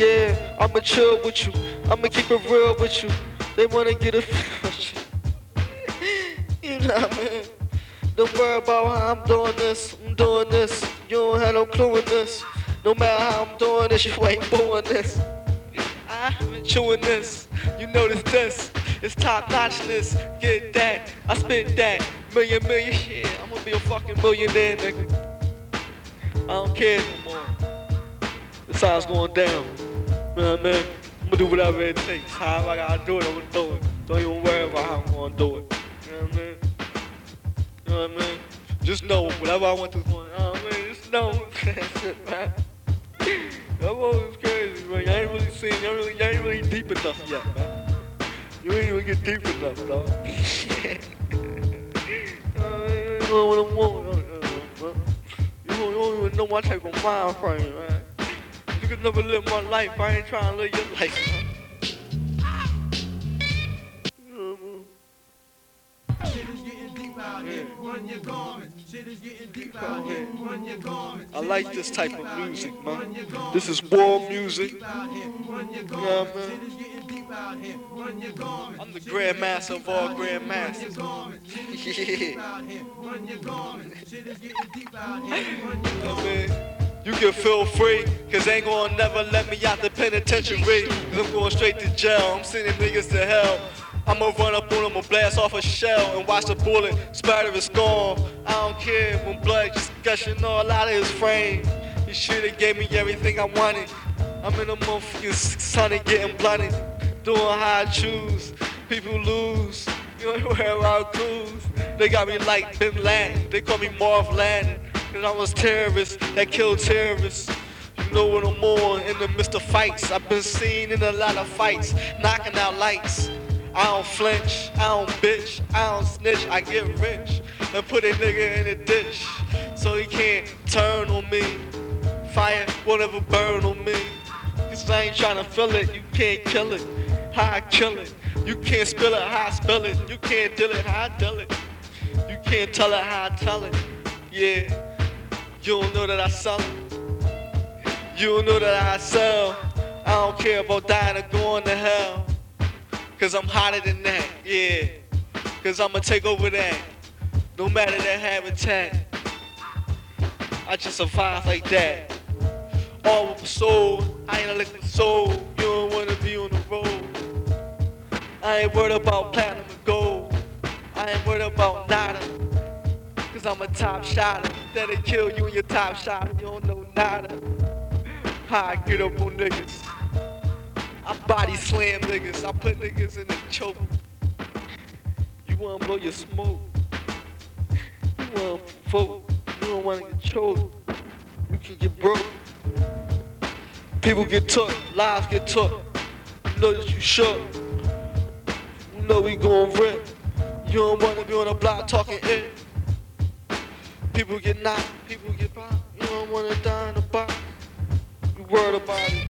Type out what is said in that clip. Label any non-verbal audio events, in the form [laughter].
Yeah, I'ma chill with you. I'ma keep it real with you. They wanna get a feel [laughs] You know what I mean? Don't worry about how I'm doing this. I'm doing this. You don't have no clue in this. No matter how I'm doing this, you ain't doing this. I've been chewing this. You notice this. It's top notchness. Get that. I spit that. Million, million. Yeah, I'm gonna be a fucking millionaire, nigga. I don't care no more. It's going down. You know what I mean? I'm gonna do whatever it takes. However I gotta do it, I'm gonna do it. Don't even worry about how I'm gonna do it. You know what I mean? You know what I mean? Just know whatever I want to do. You know what I mean? Just know [laughs] that shit, man. That was crazy, man. I ain't really seen, you ain't really, you ain't really deep enough yet, man. You ain't even get deep enough, dog. [laughs] you know what I'm don't, you don't even know my type of mind frame, man. You could never live my life. I ain't trying to live your life. You know I mean? Shit is getting deep out here. Run your garments. Shit is getting deep out here. Run your garments. I like this type of music, man. This is war music. Deep out here. Run your Yeah, man. Shit is getting deep out here. Run your garments. I'm the grandmaster of all grandmasters. [laughs] Yeah. deep out here. Run your garments. Shit is getting deep out here. Run your I mean, you can feel free, cause they ain't gonna never let me out the penitentiary. Cause I'm going straight to jail, I'm sending niggas to hell. I'ma run up on them and blast off a shell and watch the bullet spatter his skull. I don't care when blood just gushing all out of his frame. He should've gave me everything I wanted. I'm in a motherfucking sun getting blunted. Doing how I choose, people lose. You [laughs] know where I cruise. They got me like Bin Laden. They call me Marv Landon. Cause I was terrorists that killed terrorists. You know what I'm on in the midst of fights. I've been seen in a lot of fights, knocking out lights. I don't flinch, I don't bitch, I don't snitch, I get rich and put a nigga in a ditch so he can't turn on me. Fire won't ever burn on me. Cause I ain't tryna feel it, you can't kill it. How I kill it. You can't spill it, how I spill it. You can't deal it, how I deal it. You can't tell it, how I tell it. Yeah, you don't know that I it. You don't know that I sell. I don't care about dying or going to hell. Cause I'm hotter than that, yeah. Cause I'ma take over that. No matter the habitat. I just survive like that. All with my soul, I ain't a liquid soul. You don't wanna be on the road. I ain't worried about platinum I'm a top shotter. That'll kill you in your top shot. You don't know nada. I get up on niggas. I body slam niggas. I put niggas in the choke. You wanna blow your smoke. You wanna vote. You don't wanna get choked. You can get broke. People get took. Lives get took. You know that you shook. You know we gon' rip. You don't wanna be on the block talking it. People get knocked. People get popped. You don't wanna die in a box. You worried about it.